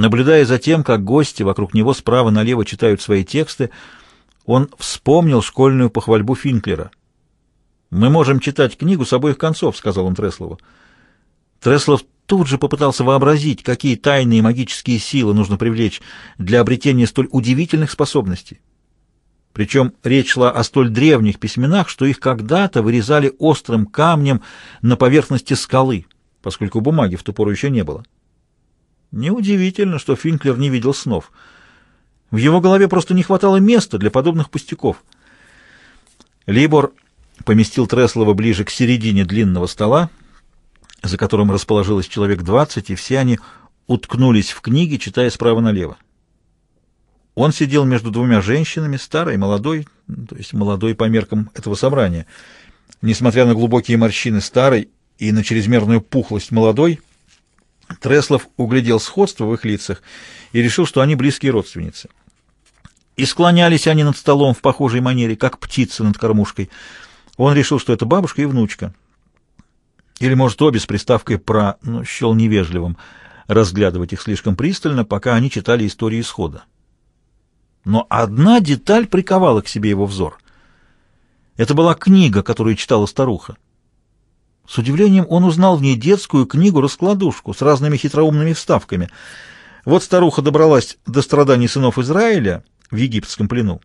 Наблюдая за тем, как гости вокруг него справа налево читают свои тексты, он вспомнил школьную похвальбу Финклера. «Мы можем читать книгу с обоих концов», — сказал он Треслову. Треслов тут же попытался вообразить, какие тайные магические силы нужно привлечь для обретения столь удивительных способностей. Причем речь шла о столь древних письменах, что их когда-то вырезали острым камнем на поверхности скалы, поскольку бумаги в ту пору еще не было. Неудивительно, что Финклер не видел снов. В его голове просто не хватало места для подобных пустяков. Либор поместил Треслова ближе к середине длинного стола, за которым расположилось человек двадцать, и все они уткнулись в книги, читая справа налево. Он сидел между двумя женщинами, старой и молодой, ну, то есть молодой по меркам этого собрания. Несмотря на глубокие морщины старой и на чрезмерную пухлость молодой, Треслов углядел сходство в их лицах и решил, что они близкие родственницы. И склонялись они над столом в похожей манере, как птицы над кормушкой. Он решил, что это бабушка и внучка. Или, может, обе с приставкой «про», но счел невежливым разглядывать их слишком пристально, пока они читали историю исхода. Но одна деталь приковала к себе его взор. Это была книга, которую читала старуха. С удивлением он узнал в ней детскую книгу-раскладушку с разными хитроумными вставками. Вот старуха добралась до страданий сынов Израиля в египетском плену.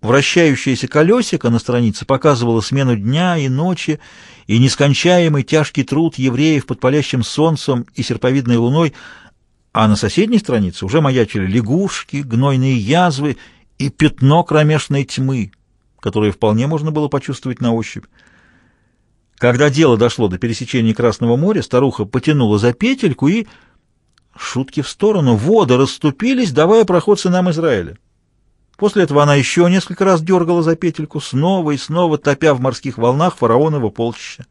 Вращающееся колесико на странице показывало смену дня и ночи, и нескончаемый тяжкий труд евреев под палящим солнцем и серповидной луной, а на соседней странице уже маячили лягушки, гнойные язвы и пятно кромешной тьмы, которое вполне можно было почувствовать на ощупь. Когда дело дошло до пересечения Красного моря, старуха потянула за петельку и... Шутки в сторону. Воды расступились, давая проход сынам Израиля. После этого она еще несколько раз дергала за петельку, снова и снова топя в морских волнах фараоново полчища.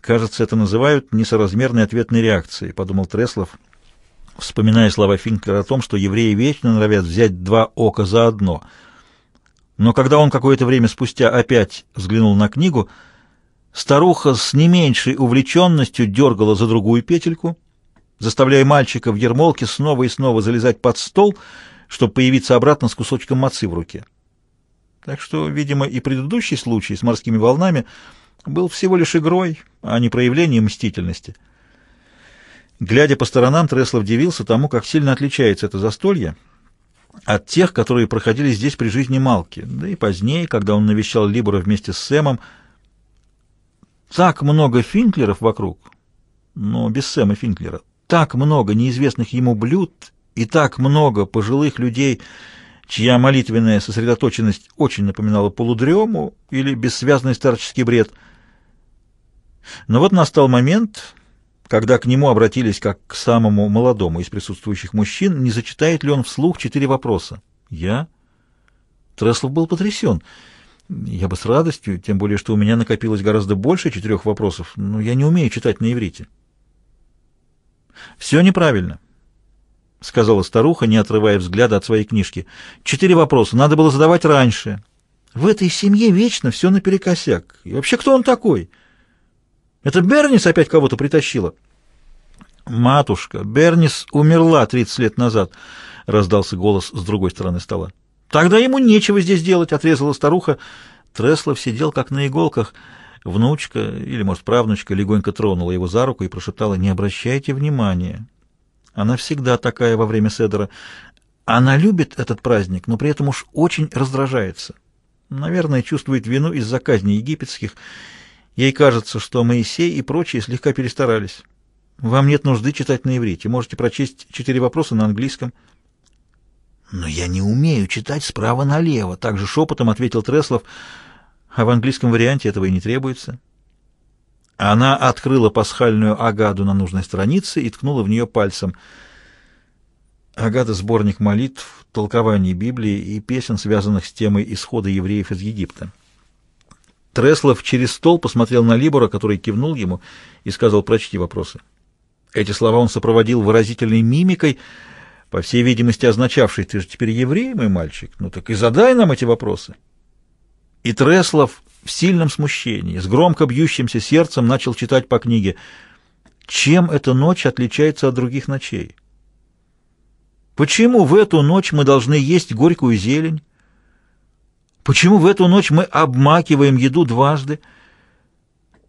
«Кажется, это называют несоразмерной ответной реакцией», — подумал Треслов, вспоминая слова Финкера о том, что евреи вечно норовят взять два ока за одно. Но когда он какое-то время спустя опять взглянул на книгу — Старуха с не меньшей увлеченностью дергала за другую петельку, заставляя мальчика в ермолке снова и снова залезать под стол, чтобы появиться обратно с кусочком мацы в руке. Так что, видимо, и предыдущий случай с морскими волнами был всего лишь игрой, а не проявлением мстительности. Глядя по сторонам, Треслов дивился тому, как сильно отличается это застолье от тех, которые проходили здесь при жизни Малки, да и позднее, когда он навещал Либора вместе с Сэмом, так много Финклеров вокруг, но без Сэма Финклера. Так много неизвестных ему блюд и так много пожилых людей, чья молитвенная сосредоточенность очень напоминала полудрему или бессвязный старческий бред. Но вот настал момент, когда к нему обратились как к самому молодому из присутствующих мужчин, не зачитает ли он вслух четыре вопроса. «Я?» Треслов был потрясен. «Я?» Я бы с радостью, тем более, что у меня накопилось гораздо больше четырех вопросов, но я не умею читать на иврите. «Все неправильно», — сказала старуха, не отрывая взгляда от своей книжки. «Четыре вопроса надо было задавать раньше. В этой семье вечно все наперекосяк. И вообще, кто он такой? Это Бернис опять кого-то притащила?» «Матушка, Бернис умерла тридцать лет назад», — раздался голос с другой стороны стола. «Тогда ему нечего здесь делать», — отрезала старуха. Треслов сидел как на иголках. Внучка, или, может, правнучка, легонько тронула его за руку и прошептала «Не обращайте внимания». Она всегда такая во время Седора. Она любит этот праздник, но при этом уж очень раздражается. Наверное, чувствует вину из-за казни египетских. Ей кажется, что Моисей и прочие слегка перестарались. Вам нет нужды читать на иврите. Можете прочесть четыре вопроса на английском. «Но я не умею читать справа налево», — также шепотом ответил Треслов. «А в английском варианте этого и не требуется». Она открыла пасхальную Агаду на нужной странице и ткнула в нее пальцем. Агата — сборник молитв, толкований Библии и песен, связанных с темой исхода евреев из Египта. Треслов через стол посмотрел на Либора, который кивнул ему и сказал «прочти вопросы». Эти слова он сопроводил выразительной мимикой — по всей видимости, означавший «ты же теперь еврей, мой мальчик, ну так и задай нам эти вопросы». И Треслов в сильном смущении, с громко бьющимся сердцем начал читать по книге «Чем эта ночь отличается от других ночей?» Почему в эту ночь мы должны есть горькую зелень? Почему в эту ночь мы обмакиваем еду дважды?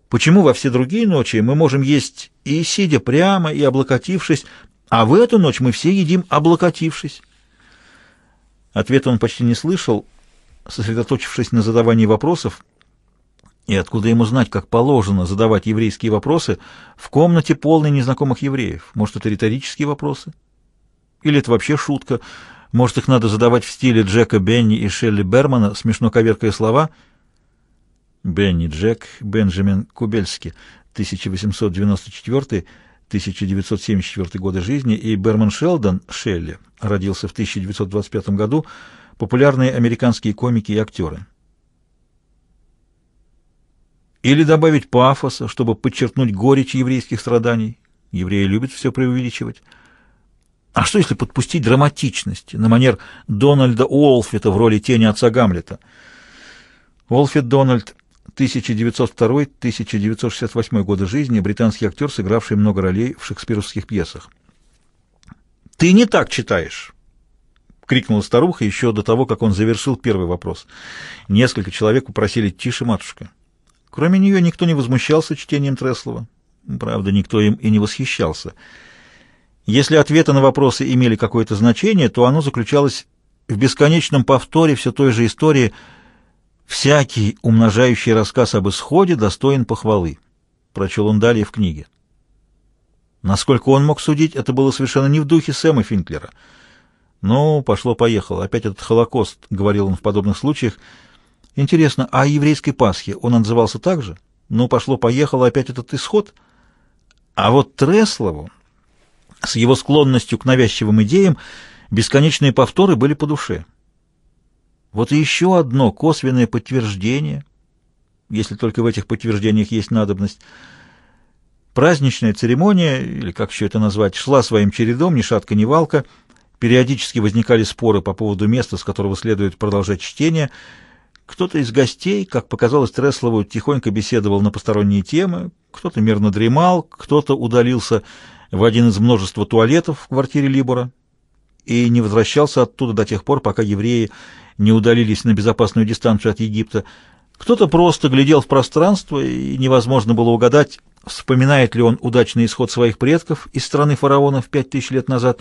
Почему во все другие ночи мы можем есть и сидя прямо, и облокотившись, а в эту ночь мы все едим, облокотившись. Ответ он почти не слышал, сосредоточившись на задавании вопросов. И откуда ему знать, как положено задавать еврейские вопросы в комнате полной незнакомых евреев? Может, это риторические вопросы? Или это вообще шутка? Может, их надо задавать в стиле Джека Бенни и Шелли Бермана, смешно коверкая слова? Бенни Джек, Бенджамин Кубельский, 1894 1974 года жизни, и Берман Шелдон Шелли родился в 1925 году, популярные американские комики и актеры. Или добавить пафоса, чтобы подчеркнуть горечь еврейских страданий. Евреи любят все преувеличивать. А что, если подпустить драматичности на манер Дональда Уолфита в роли тени отца Гамлета? Уолфит Дональд 1902-1968 годы жизни, британский актер, сыгравший много ролей в шекспировских пьесах. «Ты не так читаешь!» — крикнула старуха еще до того, как он завершил первый вопрос. Несколько человек попросили «Тише, матушка!» Кроме нее никто не возмущался чтением Треслова. Правда, никто им и не восхищался. Если ответы на вопросы имели какое-то значение, то оно заключалось в бесконечном повторе все той же истории — Всякий умножающий рассказ об исходе достоин похвалы, прочел он далее в книге. Насколько он мог судить, это было совершенно не в духе Сэма Финклера. Ну, пошло-поехало, опять этот Холокост, говорил он в подобных случаях. Интересно, а о еврейской Пасхе он отзывался так же? Ну, пошло-поехало, опять этот исход. А вот Треслову с его склонностью к навязчивым идеям бесконечные повторы были по душе. Вот и еще одно косвенное подтверждение, если только в этих подтверждениях есть надобность. Праздничная церемония, или как еще это назвать, шла своим чередом, ни шатка, ни валка. Периодически возникали споры по поводу места, с которого следует продолжать чтение. Кто-то из гостей, как показалось Треслову, тихонько беседовал на посторонние темы, кто-то мирно дремал, кто-то удалился в один из множества туалетов в квартире Либора, и не возвращался оттуда до тех пор, пока евреи не удалились на безопасную дистанцию от Египта. Кто-то просто глядел в пространство, и невозможно было угадать, вспоминает ли он удачный исход своих предков из страны фараонов пять тысяч лет назад,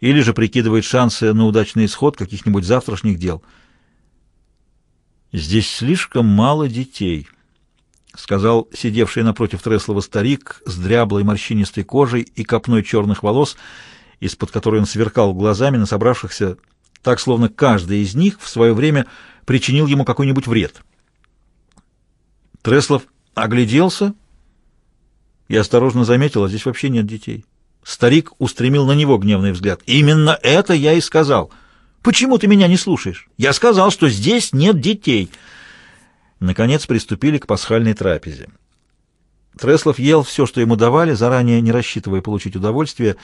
или же прикидывает шансы на удачный исход каких-нибудь завтрашних дел. «Здесь слишком мало детей», — сказал сидевший напротив Треслова старик с дряблой морщинистой кожей и копной черных волос — из-под которой он сверкал глазами на собравшихся, так словно каждый из них в свое время причинил ему какой-нибудь вред. Треслов огляделся и осторожно заметил, а здесь вообще нет детей. Старик устремил на него гневный взгляд. «Именно это я и сказал. Почему ты меня не слушаешь? Я сказал, что здесь нет детей». Наконец приступили к пасхальной трапезе. Треслов ел все, что ему давали, заранее не рассчитывая получить удовольствие,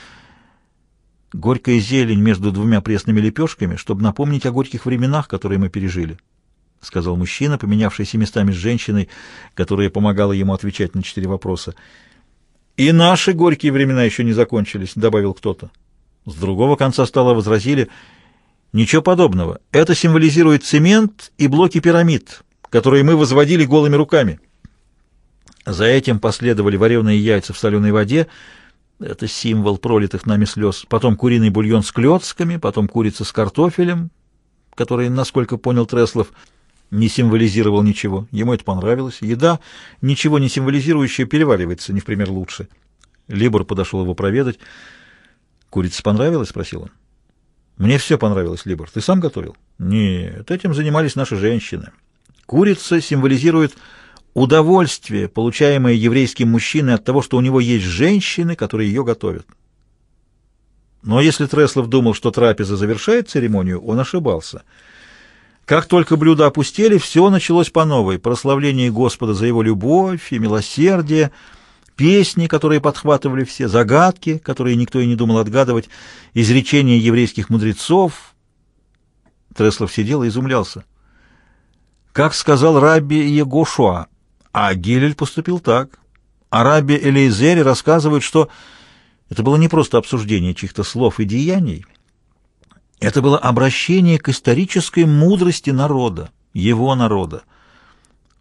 горькая зелень между двумя пресными лепешками, чтобы напомнить о горьких временах, которые мы пережили», — сказал мужчина, поменявшийся местами с женщиной, которая помогала ему отвечать на четыре вопроса. «И наши горькие времена еще не закончились», — добавил кто-то. С другого конца стола возразили, «Ничего подобного. Это символизирует цемент и блоки пирамид, которые мы возводили голыми руками». За этим последовали вареные яйца в соленой воде — это символ пролитых нами слез. Потом куриный бульон с клетками, потом курица с картофелем, который, насколько понял Треслов, не символизировал ничего. Ему это понравилось. Еда, ничего не символизирующая, переваривается не в пример лучше. Либор подошел его проведать. «Курица понравилась?» — спросил он. «Мне все понравилось, Либор. Ты сам готовил?» «Нет, этим занимались наши женщины. Курица символизирует удовольствие, получаемое еврейским мужчиной от того, что у него есть женщины, которые ее готовят. Но если Треслов думал, что трапеза завершает церемонию, он ошибался. Как только блюда опустили, все началось по новой. Прославление Господа за его любовь и милосердие, песни, которые подхватывали все, загадки, которые никто и не думал отгадывать, изречения еврейских мудрецов. Треслов сидел и изумлялся. Как сказал Рабби Егошуа, а Гилель поступил так. Араби Элейзери рассказывают, что это было не просто обсуждение чьих-то слов и деяний, это было обращение к исторической мудрости народа, его народа.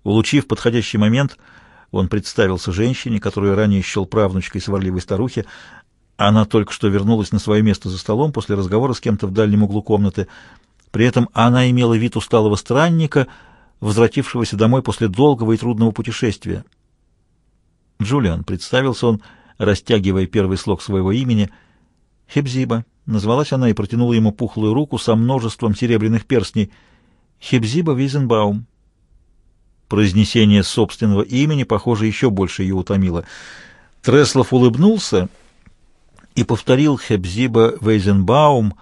Улучив подходящий момент, он представился женщине, которую ранее счел правнучкой сварливой старухи. Она только что вернулась на свое место за столом после разговора с кем-то в дальнем углу комнаты. При этом она имела вид усталого странника — возвратившегося домой после долгого и трудного путешествия. Джулиан, представился он, растягивая первый слог своего имени, Хебзиба. Назвалась она и протянула ему пухлую руку со множеством серебряных перстней. Хебзиба Визенбаум. Произнесение собственного имени, похоже, еще больше ее утомило. Треслов улыбнулся и повторил Хебзиба Вейзенбаум,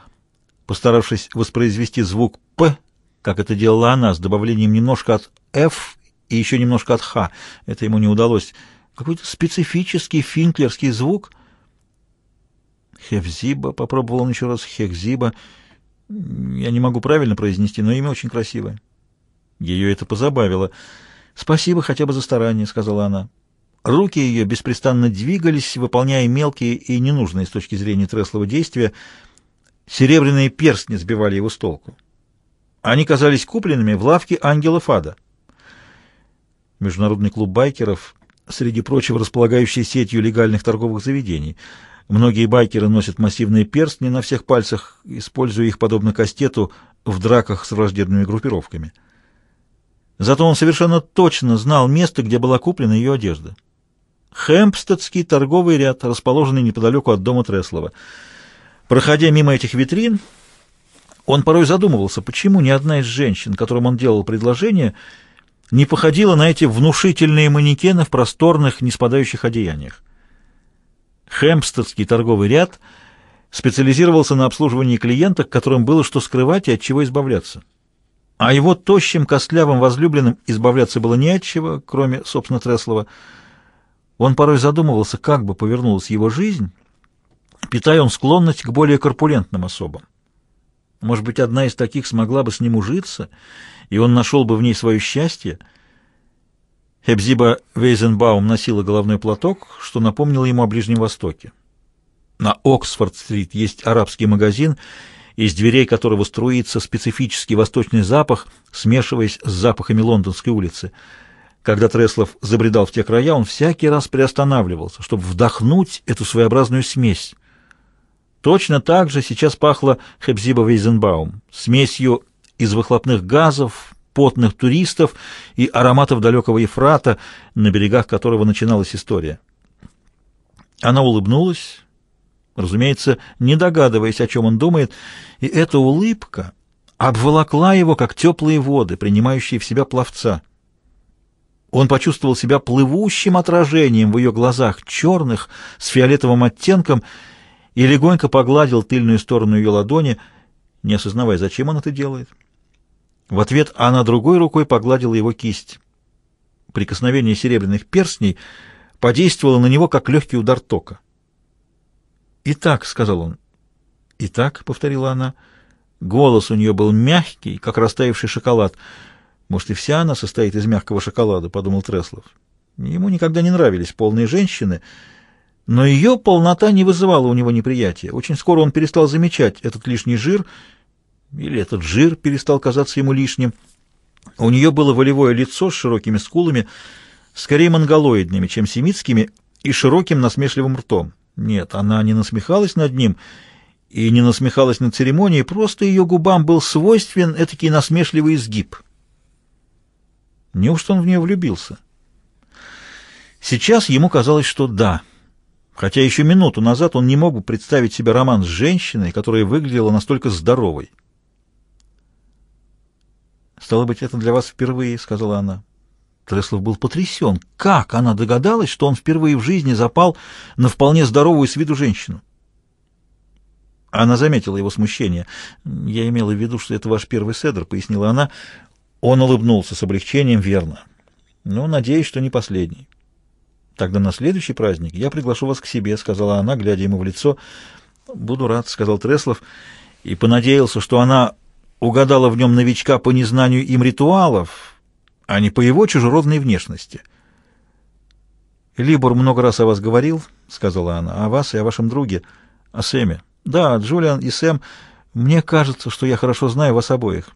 постаравшись воспроизвести звук «п» как это делала она, с добавлением немножко от «ф» и еще немножко от «х». Это ему не удалось. Какой-то специфический финклерский звук. Хевзиба, попробовал он еще раз, Хевзиба. Я не могу правильно произнести, но имя очень красивое. Ее это позабавило. «Спасибо хотя бы за старание», — сказала она. Руки ее беспрестанно двигались, выполняя мелкие и ненужные с точки зрения Треслова действия. Серебряные перстни сбивали его с толку. Они казались купленными в лавке Ангела Фада. Международный клуб байкеров, среди прочего располагающий сетью легальных торговых заведений. Многие байкеры носят массивные перстни на всех пальцах, используя их подобно кастету в драках с враждебными группировками. Зато он совершенно точно знал место, где была куплена ее одежда. Хэмпстедский торговый ряд, расположенный неподалеку от дома Треслова. Проходя мимо этих витрин, он порой задумывался, почему ни одна из женщин, которым он делал предложение, не походила на эти внушительные манекены в просторных, не спадающих одеяниях. Хемпстедский торговый ряд специализировался на обслуживании клиентов, которым было что скрывать и от чего избавляться. А его тощим, костлявым возлюбленным избавляться было не от чего, кроме, собственно, Треслова. Он порой задумывался, как бы повернулась его жизнь, питая он склонность к более корпулентным особам. Может быть, одна из таких смогла бы с ним ужиться, и он нашел бы в ней свое счастье? Эбзиба Вейзенбаум носила головной платок, что напомнило ему о Ближнем Востоке. На Оксфорд-стрит есть арабский магазин, из дверей которого струится специфический восточный запах, смешиваясь с запахами лондонской улицы. Когда Треслов забредал в те края, он всякий раз приостанавливался, чтобы вдохнуть эту своеобразную смесь — Точно так же сейчас пахло Хебзиба Вейзенбаум, смесью из выхлопных газов, потных туристов и ароматов далекого Ефрата, на берегах которого начиналась история. Она улыбнулась, разумеется, не догадываясь, о чем он думает, и эта улыбка обволокла его, как теплые воды, принимающие в себя пловца. Он почувствовал себя плывущим отражением в ее глазах, черных, с фиолетовым оттенком, и легонько погладил тыльную сторону ее ладони, не осознавая, зачем он это делает. В ответ она другой рукой погладила его кисть. Прикосновение серебряных перстней подействовало на него, как легкий удар тока. «Итак», — сказал он. «Итак», — повторила она. Голос у нее был мягкий, как растаявший шоколад. «Может, и вся она состоит из мягкого шоколада», — подумал Треслов. Ему никогда не нравились полные женщины — но ее полнота не вызывала у него неприятия. Очень скоро он перестал замечать этот лишний жир, или этот жир перестал казаться ему лишним. У нее было волевое лицо с широкими скулами, скорее монголоидными, чем семитскими, и широким насмешливым ртом. Нет, она не насмехалась над ним и не насмехалась над церемонией, просто ее губам был свойствен этакий насмешливый изгиб. Неужто он в нее влюбился? Сейчас ему казалось, что да — хотя еще минуту назад он не мог бы представить себе роман с женщиной, которая выглядела настолько здоровой. «Стало быть, это для вас впервые», — сказала она. Треслов был потрясен. Как она догадалась, что он впервые в жизни запал на вполне здоровую с виду женщину? Она заметила его смущение. «Я имела в виду, что это ваш первый седр», — пояснила она. Он улыбнулся с облегчением, верно. «Ну, надеюсь, что не последний». «Тогда на следующий праздник я приглашу вас к себе», — сказала она, глядя ему в лицо. «Буду рад», — сказал Треслов, и понадеялся, что она угадала в нем новичка по незнанию им ритуалов, а не по его чужеродной внешности. «Либор много раз о вас говорил», — сказала она, — «о вас и о вашем друге, о Сэме». «Да, Джулиан и Сэм, мне кажется, что я хорошо знаю вас обоих.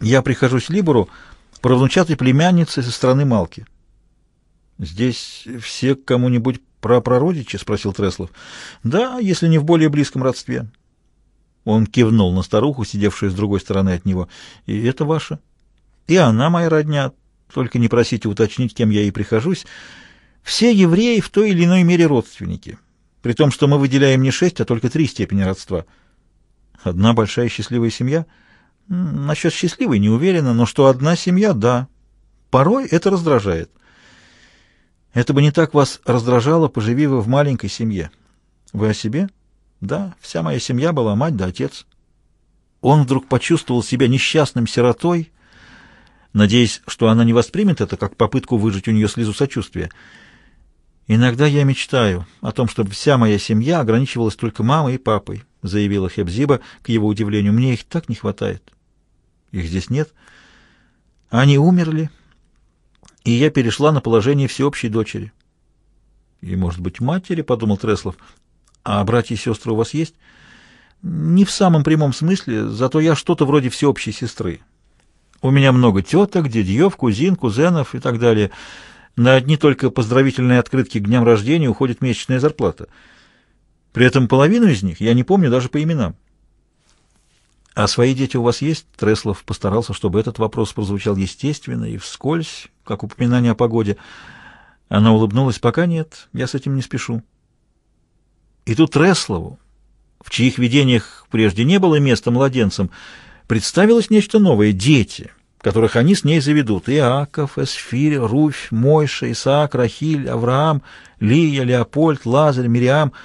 Я прихожусь Либору, правнучатой племянницы со стороны Малки». «Здесь все кому-нибудь прапрародичи?» — спросил Треслов. «Да, если не в более близком родстве». Он кивнул на старуху, сидевшую с другой стороны от него. «И это ваша?» «И она моя родня. Только не просите уточнить, кем я ей прихожусь. Все евреи в той или иной мере родственники. При том, что мы выделяем не шесть, а только три степени родства. Одна большая счастливая семья? Насчет счастливой не уверена, но что одна семья — да. Порой это раздражает». Это бы не так вас раздражало, поживи вы в маленькой семье. Вы о себе? Да, вся моя семья была мать да отец. Он вдруг почувствовал себя несчастным сиротой, надеясь, что она не воспримет это как попытку выжать у нее слезу сочувствия. «Иногда я мечтаю о том, чтобы вся моя семья ограничивалась только мамой и папой», — заявила Хебзиба, к его удивлению. «Мне их так не хватает». «Их здесь нет». «Они умерли, и я перешла на положение всеобщей дочери. — И, может быть, матери, — подумал Треслов. — А братья и сестры у вас есть? — Не в самом прямом смысле, зато я что-то вроде всеобщей сестры. У меня много теток, дядьев, кузин, кузенов и так далее. На одни только поздравительные открытки к дням рождения уходит месячная зарплата. При этом половину из них я не помню даже по именам. «А свои дети у вас есть?» Треслов постарался, чтобы этот вопрос прозвучал естественно и вскользь, как упоминание о погоде. Она улыбнулась. «Пока нет, я с этим не спешу». И тут Треслову, в чьих видениях прежде не было места младенцам, представилось нечто новое — дети, которых они с ней заведут. Иаков, Эсфирь, Руфь, Мойша, Исаак, Рахиль, Авраам, Лия, Леопольд, Лазарь, Мириам —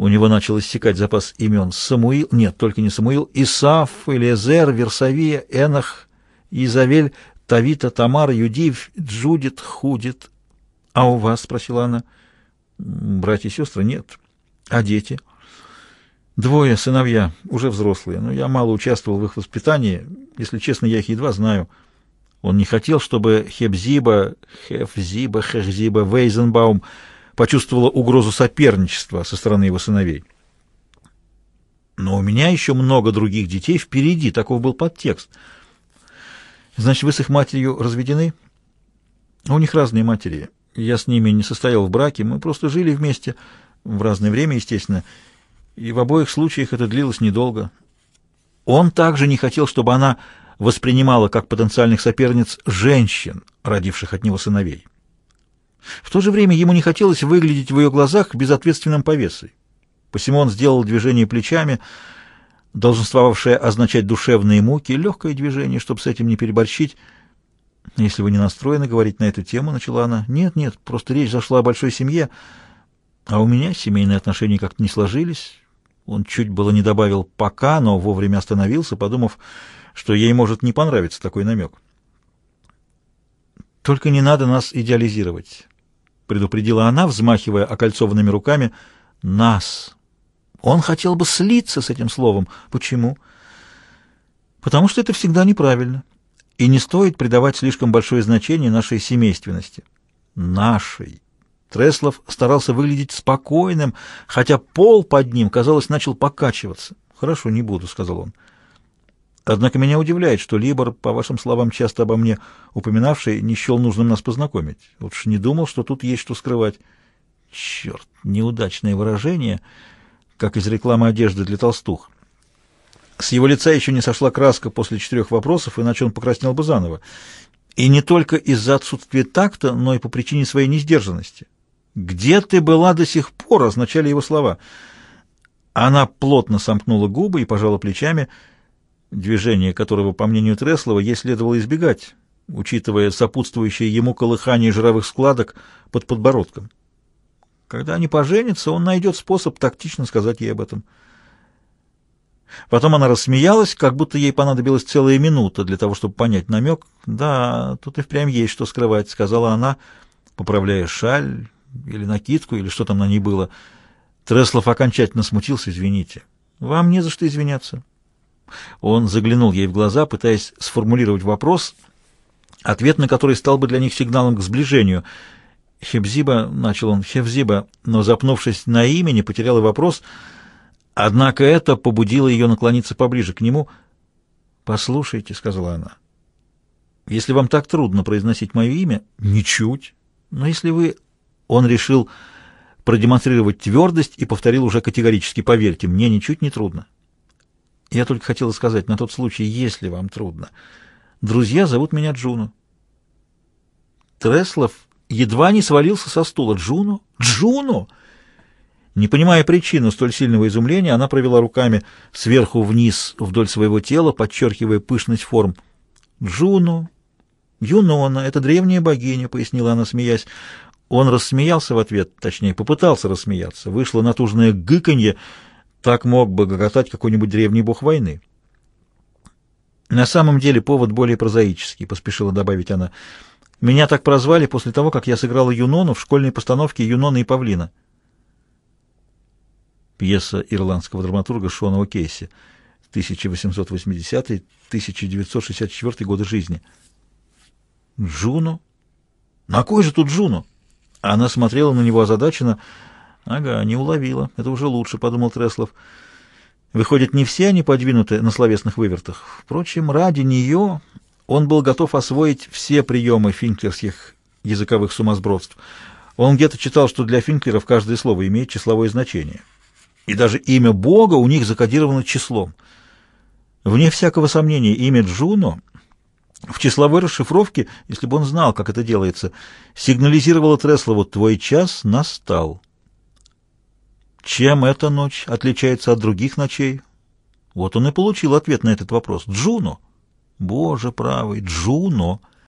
у него начал иссякать запас имен Самуил, нет, только не Самуил, Исаф, Элизер, Версавия, Энах, Изавель, Тавита, Тамара, Юдив, Джудит, Худит. — А у вас? — спросила она. — Братья и сестры? Нет. — А дети? — Двое сыновья, уже взрослые, но я мало участвовал в их воспитании. Если честно, я их едва знаю. Он не хотел, чтобы Хебзиба, Хефзиба, Хехзиба, Вейзенбаум почувствовала угрозу соперничества со стороны его сыновей. Но у меня еще много других детей впереди, таков был подтекст. Значит, вы с их матерью разведены? А у них разные матери. Я с ними не состоял в браке, мы просто жили вместе, в разное время, естественно, и в обоих случаях это длилось недолго. Он также не хотел, чтобы она воспринимала как потенциальных соперниц женщин, родивших от него сыновей. В то же время ему не хотелось выглядеть в ее глазах безответственным повесой. Посему он сделал движение плечами, долженствовавшее означать душевные муки, легкое движение, чтобы с этим не переборщить. «Если вы не настроены говорить на эту тему», — начала она. «Нет, нет, просто речь зашла о большой семье, а у меня семейные отношения как-то не сложились». Он чуть было не добавил «пока», но вовремя остановился, подумав, что ей может не понравиться такой намек. «Только не надо нас идеализировать», предупредила она, взмахивая окольцованными руками. «Нас». Он хотел бы слиться с этим словом. Почему? Потому что это всегда неправильно. И не стоит придавать слишком большое значение нашей семейственности. Нашей. Треслов старался выглядеть спокойным, хотя пол под ним, казалось, начал покачиваться. «Хорошо, не буду», — сказал он. Однако меня удивляет, что Либор, по вашим словам, часто обо мне упоминавший, не счел нужным нас познакомить. Лучше не думал, что тут есть что скрывать. Черт, неудачное выражение, как из рекламы одежды для толстух. С его лица еще не сошла краска после четырех вопросов, иначе он покраснел бы заново. И не только из-за отсутствия такта, но и по причине своей несдержанности. «Где ты была до сих пор?» означали его слова. Она плотно сомкнула губы и пожала плечами – движение которого, по мнению Треслова, ей следовало избегать, учитывая сопутствующее ему колыхание жировых складок под подбородком. Когда они поженятся, он найдет способ тактично сказать ей об этом. Потом она рассмеялась, как будто ей понадобилась целая минута для того, чтобы понять намек. «Да, тут и впрямь есть что скрывать», — сказала она, поправляя шаль или накидку, или что там на ней было. Треслов окончательно смутился, «Извините». «Вам не за что извиняться. Он заглянул ей в глаза, пытаясь сформулировать вопрос, ответ на который стал бы для них сигналом к сближению. «Хебзиба», — начал он, — Хебзиба, но, запнувшись на имени, потеряла вопрос, однако это побудило ее наклониться поближе к нему. «Послушайте», — сказала она, — «если вам так трудно произносить мое имя, ничуть, но если вы...» Он решил продемонстрировать твердость и повторил уже категорически, «Поверьте, мне ничуть не трудно». Я только хотела сказать, на тот случай, если вам трудно. Друзья зовут меня Джуну. Треслов едва не свалился со стула. Джуну? Джуну? Не понимая причину столь сильного изумления, она провела руками сверху вниз вдоль своего тела, подчеркивая пышность форм. «Джуну! Юнона! Это древняя богиня!» — пояснила она, смеясь. Он рассмеялся в ответ, точнее, попытался рассмеяться. Вышло натужное гыканье — так мог бы гоготать какой-нибудь древний бог войны. На самом деле повод более прозаический, поспешила добавить она. Меня так прозвали после того, как я сыграла Юнону в школьной постановке «Юнона и павлина». Пьеса ирландского драматурга Шона О'Кейси, 1880-1964 годы жизни. «Джуно? На кой же тут Джуно?» Она смотрела на него озадаченно, Ага, не уловила. Это уже лучше, подумал Треслов. Выходит, не все они подвинуты на словесных вывертах. Впрочем, ради нее он был готов освоить все приемы финклерских языковых сумасбродств. Он где-то читал, что для финклеров каждое слово имеет числовое значение. И даже имя Бога у них закодировано числом. Вне всякого сомнения, имя Джуно в числовой расшифровке, если бы он знал, как это делается, сигнализировало Треслову «Твой час настал». Чем эта ночь отличается от других ночей? Вот он и получил ответ на этот вопрос. Джуно. Боже правый, Джуно.